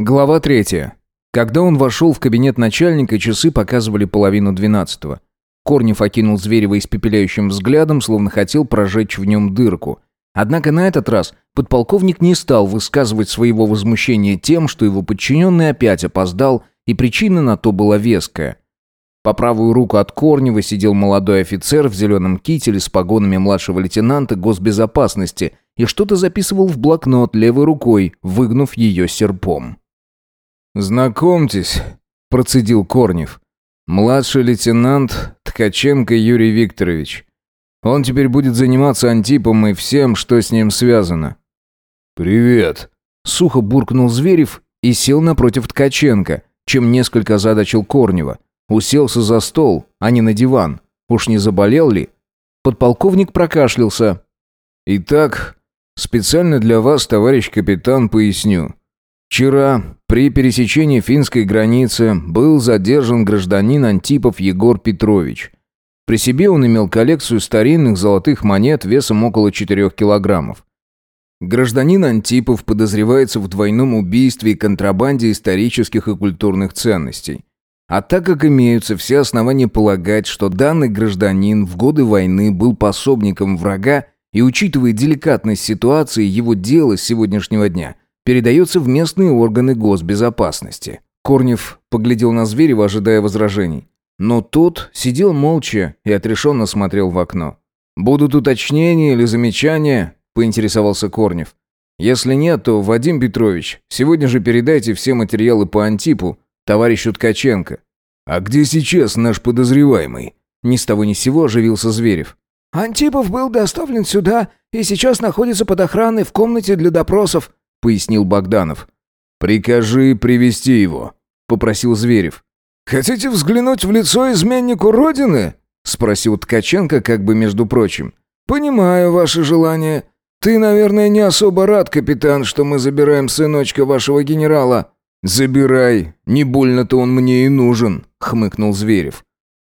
Глава третья. Когда он вошел в кабинет начальника, часы показывали половину двенадцатого. Корнев окинул Зверева испепеляющим взглядом, словно хотел прожечь в нем дырку. Однако на этот раз подполковник не стал высказывать своего возмущения тем, что его подчиненный опять опоздал, и причина на то была веская. По правую руку от Корнева сидел молодой офицер в зеленом кителе с погонами младшего лейтенанта госбезопасности и что-то записывал в блокнот левой рукой, выгнув ее серпом. «Знакомьтесь», – процедил Корнев. «Младший лейтенант Ткаченко Юрий Викторович. Он теперь будет заниматься Антипом и всем, что с ним связано». «Привет», – сухо буркнул Зверев и сел напротив Ткаченко, чем несколько озадачил Корнева. Уселся за стол, а не на диван. Уж не заболел ли? Подполковник прокашлялся. «Итак, специально для вас, товарищ капитан, поясню. Вчера при пересечении финской границы был задержан гражданин Антипов Егор Петрович. При себе он имел коллекцию старинных золотых монет весом около 4 килограммов. Гражданин Антипов подозревается в двойном убийстве и контрабанде исторических и культурных ценностей. А так как имеются все основания полагать, что данный гражданин в годы войны был пособником врага и, учитывая деликатность ситуации, его дело с сегодняшнего дня передается в местные органы госбезопасности. Корнев поглядел на Зверева, ожидая возражений. Но тот сидел молча и отрешенно смотрел в окно. «Будут уточнения или замечания?» – поинтересовался Корнев. «Если нет, то, Вадим Петрович, сегодня же передайте все материалы по Антипу товарищу Ткаченко». «А где сейчас наш подозреваемый?» Ни с того ни сего оживился Зверев. «Антипов был доставлен сюда и сейчас находится под охраной в комнате для допросов», пояснил Богданов. «Прикажи привести его», — попросил Зверев. «Хотите взглянуть в лицо изменнику Родины?» — спросил Ткаченко, как бы между прочим. «Понимаю ваше желание. Ты, наверное, не особо рад, капитан, что мы забираем сыночка вашего генерала». «Забирай, не больно-то он мне и нужен», — хмыкнул Зверев.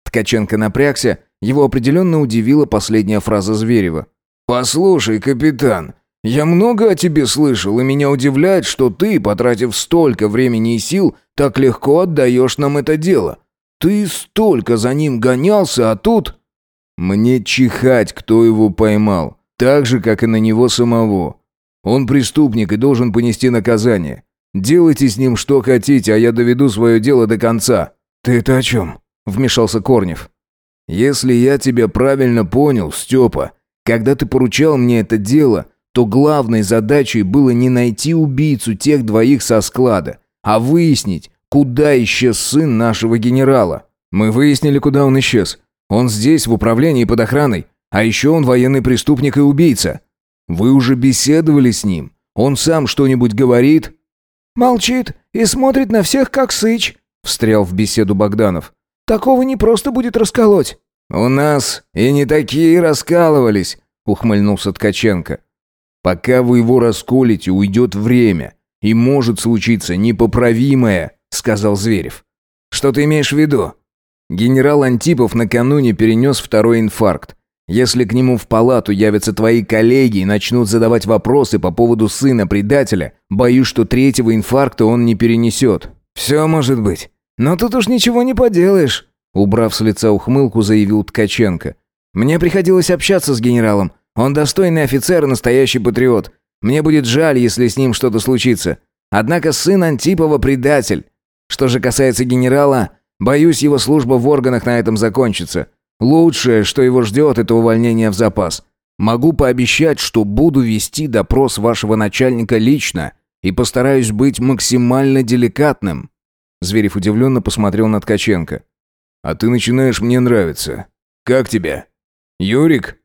Ткаченко напрягся, его определенно удивила последняя фраза Зверева. «Послушай, капитан, я много о тебе слышал, и меня удивляет, что ты, потратив столько времени и сил, так легко отдаешь нам это дело. Ты столько за ним гонялся, а тут...» «Мне чихать, кто его поймал, так же, как и на него самого. Он преступник и должен понести наказание. Делайте с ним что хотите, а я доведу свое дело до конца». «Ты это о чем?» — вмешался Корнев. «Если я тебя правильно понял, Степа, когда ты поручал мне это дело, то главной задачей было не найти убийцу тех двоих со склада, а выяснить, куда исчез сын нашего генерала. Мы выяснили, куда он исчез. Он здесь, в управлении под охраной. А еще он военный преступник и убийца. Вы уже беседовали с ним? Он сам что-нибудь говорит?» «Молчит и смотрит на всех, как сыч», — встрял в беседу Богданов. «Такого не просто будет расколоть». «У нас и не такие раскалывались», — ухмыльнулся Ткаченко. Пока вы его расколите, уйдет время. И может случиться непоправимое», — сказал Зверев. «Что ты имеешь в виду?» Генерал Антипов накануне перенес второй инфаркт. Если к нему в палату явятся твои коллеги и начнут задавать вопросы по поводу сына предателя, боюсь, что третьего инфаркта он не перенесет». «Все может быть. Но тут уж ничего не поделаешь», — убрав с лица ухмылку, заявил Ткаченко. «Мне приходилось общаться с генералом. Он достойный офицер и настоящий патриот. Мне будет жаль, если с ним что-то случится. Однако сын Антипова предатель. Что же касается генерала, боюсь, его служба в органах на этом закончится. Лучшее, что его ждет, это увольнение в запас. Могу пообещать, что буду вести допрос вашего начальника лично и постараюсь быть максимально деликатным». Зверев удивленно посмотрел на Ткаченко. «А ты начинаешь мне нравиться. Как тебя?» «Юрик?»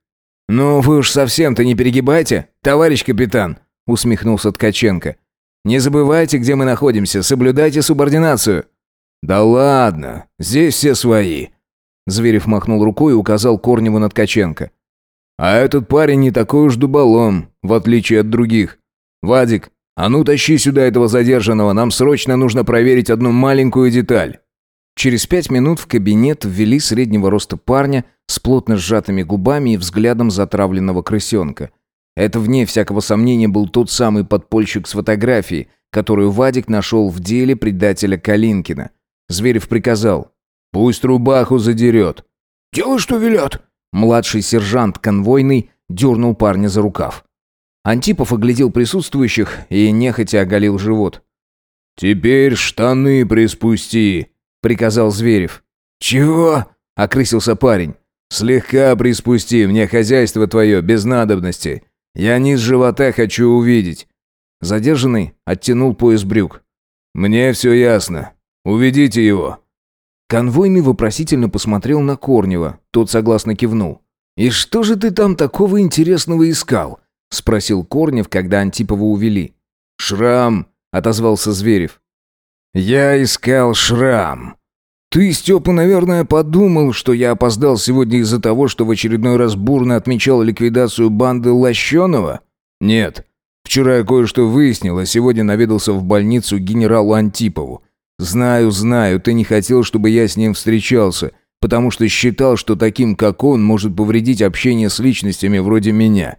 «Ну вы уж совсем-то не перегибайте, товарищ капитан», усмехнулся Ткаченко. «Не забывайте, где мы находимся, соблюдайте субординацию». «Да ладно, здесь все свои». Зверев махнул рукой и указал Корневу на Ткаченко. «А этот парень не такой уж дуболом, в отличие от других. Вадик, а ну тащи сюда этого задержанного, нам срочно нужно проверить одну маленькую деталь». Через пять минут в кабинет ввели среднего роста парня с плотно сжатыми губами и взглядом затравленного крысенка. Это, вне всякого сомнения, был тот самый подпольщик с фотографией, которую Вадик нашел в деле предателя Калинкина. Зверев приказал. «Пусть рубаху задерет». «Делай, что велят». Младший сержант конвойный дернул парня за рукав. Антипов оглядел присутствующих и нехотя оголил живот. «Теперь штаны приспусти», — приказал Зверев. «Чего?» — окрысился парень. «Слегка приспусти, мне хозяйство твое, без надобности. Я низ живота хочу увидеть». Задержанный оттянул пояс брюк. «Мне все ясно. Уведите его». Конвойный вопросительно посмотрел на Корнева. Тот согласно кивнул. «И что же ты там такого интересного искал?» — спросил Корнев, когда Антипова увели. «Шрам», — отозвался Зверев. «Я искал шрам. Ты, Степа, наверное, подумал, что я опоздал сегодня из-за того, что в очередной раз бурно отмечал ликвидацию банды Лощеного? Нет. Вчера я кое-что выяснил, а сегодня наведался в больницу генералу Антипову. Знаю, знаю, ты не хотел, чтобы я с ним встречался, потому что считал, что таким, как он, может повредить общение с личностями вроде меня.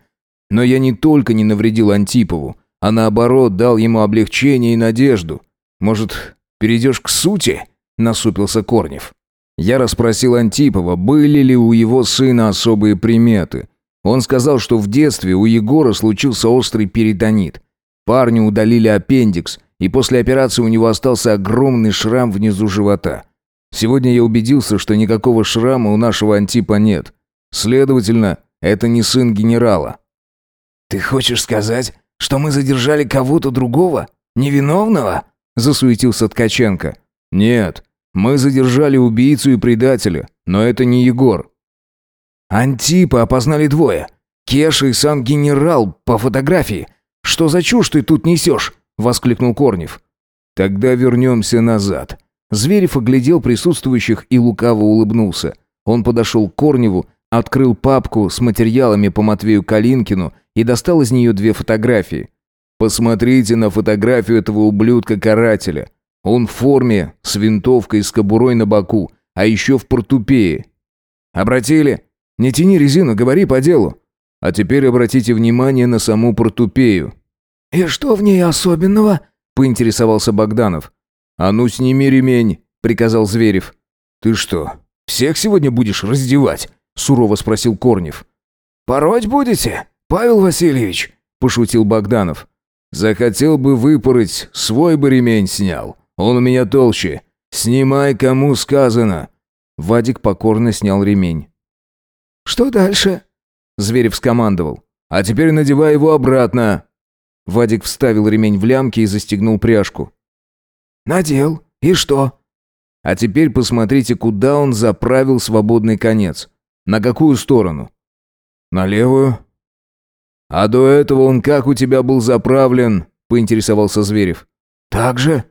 Но я не только не навредил Антипову, а наоборот дал ему облегчение и надежду. Может, перейдешь к сути?» – насупился Корнев. Я расспросил Антипова, были ли у его сына особые приметы. Он сказал, что в детстве у Егора случился острый перитонит. Парню удалили аппендикс, и после операции у него остался огромный шрам внизу живота. Сегодня я убедился, что никакого шрама у нашего Антипа нет. Следовательно, это не сын генерала. «Ты хочешь сказать, что мы задержали кого-то другого? Невиновного?» – засуетился Ткаченко. «Нет, мы задержали убийцу и предателя, но это не Егор». «Антипа опознали двое. Кеша и сам генерал по фотографии. Что за чушь ты тут несешь?» – воскликнул Корнев. «Тогда вернемся назад». Зверев оглядел присутствующих и лукаво улыбнулся. Он подошел к Корневу, открыл папку с материалами по Матвею Калинкину и достал из нее две фотографии. «Посмотрите на фотографию этого ублюдка-карателя. Он в форме, с винтовкой с кобурой на боку, а еще в портупее. Обратили? Не тяни резину, говори по делу. А теперь обратите внимание на саму портупею». «И что в ней особенного?» – поинтересовался Богданов. «А ну сними ремень», – приказал Зверев. «Ты что, всех сегодня будешь раздевать?» – сурово спросил Корнев. «Пороть будете?» «Павел Васильевич», – пошутил Богданов. «Захотел бы выпороть, свой бы ремень снял. Он у меня толще. Снимай, кому сказано». Вадик покорно снял ремень. «Что дальше?» Зверев скомандовал. «А теперь надевай его обратно». Вадик вставил ремень в лямки и застегнул пряжку. «Надел. И что?» «А теперь посмотрите, куда он заправил свободный конец. На какую сторону?» «На левую», «А до этого он как у тебя был заправлен?» – поинтересовался Зверев. «Так же?»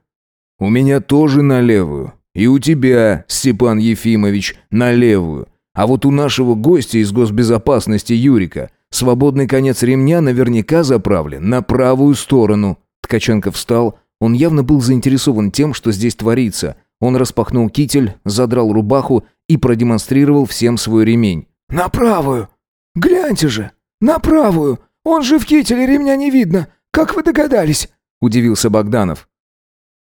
«У меня тоже на левую. И у тебя, Степан Ефимович, на левую. А вот у нашего гостя из госбезопасности Юрика свободный конец ремня наверняка заправлен на правую сторону». Ткаченко встал. Он явно был заинтересован тем, что здесь творится. Он распахнул китель, задрал рубаху и продемонстрировал всем свой ремень. «На правую! Гляньте же! На правую! Он же в кителе, ремня не видно. Как вы догадались?» – удивился Богданов.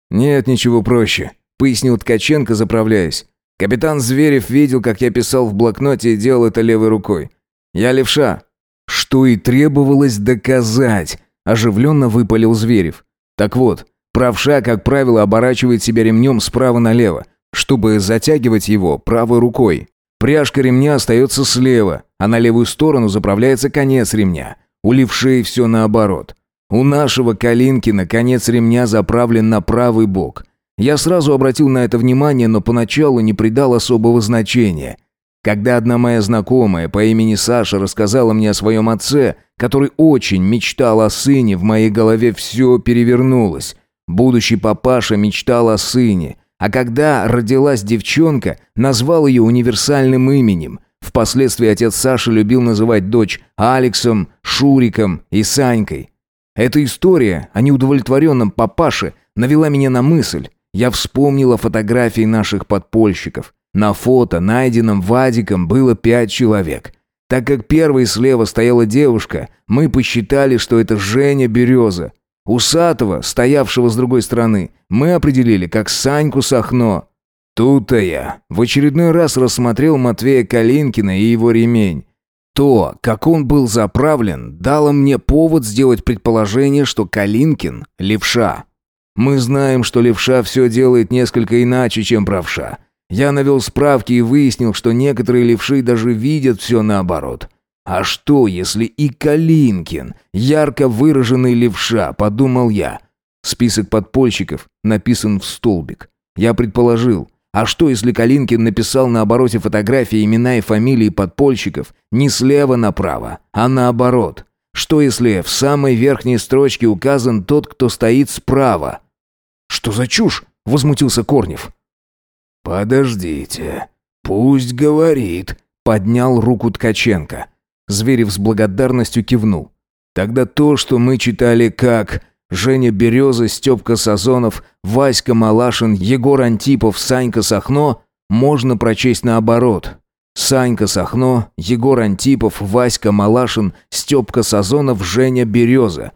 «Нет ничего проще», – пояснил Ткаченко, заправляясь. «Капитан Зверев видел, как я писал в блокноте и делал это левой рукой. Я левша». «Что и требовалось доказать», – оживленно выпалил Зверев. «Так вот, правша, как правило, оборачивает себя ремнем справа налево, чтобы затягивать его правой рукой. Пряжка ремня остается слева, а на левую сторону заправляется конец ремня. У левшей все наоборот. У нашего Калинкина конец ремня заправлен на правый бок. Я сразу обратил на это внимание, но поначалу не придал особого значения. Когда одна моя знакомая по имени Саша рассказала мне о своем отце, который очень мечтал о сыне, в моей голове все перевернулось. Будущий папаша мечтал о сыне, а когда родилась девчонка, назвал ее универсальным именем – Впоследствии отец Саши любил называть дочь Алексом, Шуриком и Санькой. Эта история о неудовлетворенном папаше навела меня на мысль. Я вспомнил о фотографии наших подпольщиков. На фото, найденном Вадиком, было пять человек. Так как первой слева стояла девушка, мы посчитали, что это Женя Береза. Усатого, стоявшего с другой стороны, мы определили как Саньку Сахно. Тут-то я в очередной раз рассмотрел Матвея Калинкина и его ремень. То, как он был заправлен, дало мне повод сделать предположение, что Калинкин – левша. Мы знаем, что левша все делает несколько иначе, чем правша. Я навел справки и выяснил, что некоторые левши даже видят все наоборот. А что, если и Калинкин, ярко выраженный левша, подумал я. Список подпольщиков написан в столбик. Я предположил, а что, если Калинкин написал на обороте фотографии имена и фамилии подпольщиков не слева направо, а наоборот? Что, если в самой верхней строчке указан тот, кто стоит справа? «Что за чушь?» — возмутился Корнев. «Подождите, пусть говорит», — поднял руку Ткаченко. Зверев с благодарностью кивнул. «Тогда то, что мы читали как Женя Береза, Степка Сазонов, Васька Малашин, Егор Антипов, Санька Сахно можно прочесть наоборот. Санька Сахно, Егор Антипов, Васька Малашин, Степка Сазонов, Женя Береза.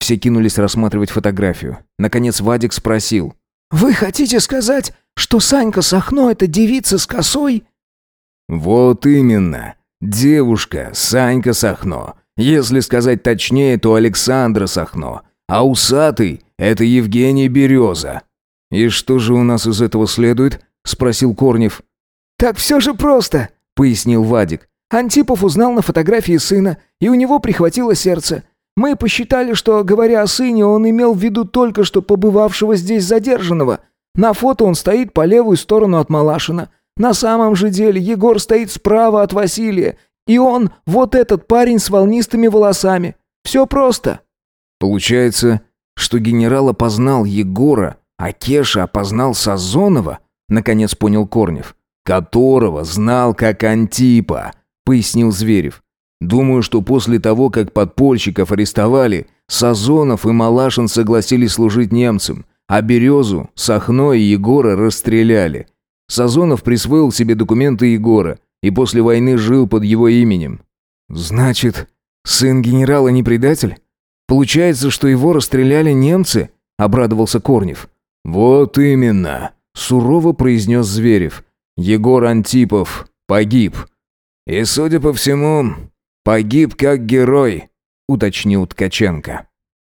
Все кинулись рассматривать фотографию. Наконец Вадик спросил. «Вы хотите сказать, что Санька Сахно — это девица с косой?» «Вот именно. Девушка Санька Сахно. Если сказать точнее, то Александра Сахно. А усатый — это Евгений Береза». «И что же у нас из этого следует?» — спросил Корнев. «Так все же просто», — пояснил Вадик. Антипов узнал на фотографии сына, и у него прихватило сердце. Мы посчитали, что, говоря о сыне, он имел в виду только что побывавшего здесь задержанного. На фото он стоит по левую сторону от Малашина. На самом же деле Егор стоит справа от Василия, и он вот этот парень с волнистыми волосами. Все просто». Получается, что генерал опознал Егора, а Кеша опознал Сазонова, наконец понял Корнев. Которого знал как Антипа, пояснил Зверев. Думаю, что после того, как подпольщиков арестовали, Сазонов и Малашин согласились служить немцам, а Березу, Сахно и Егора расстреляли. Сазонов присвоил себе документы Егора и после войны жил под его именем. «Значит, сын генерала не предатель?» Получается, что его расстреляли немцы?» — обрадовался Корнев. «Вот именно», — сурово произнес Зверев. «Егор Антипов погиб. И, судя по всему, погиб как герой», — уточнил Ткаченко.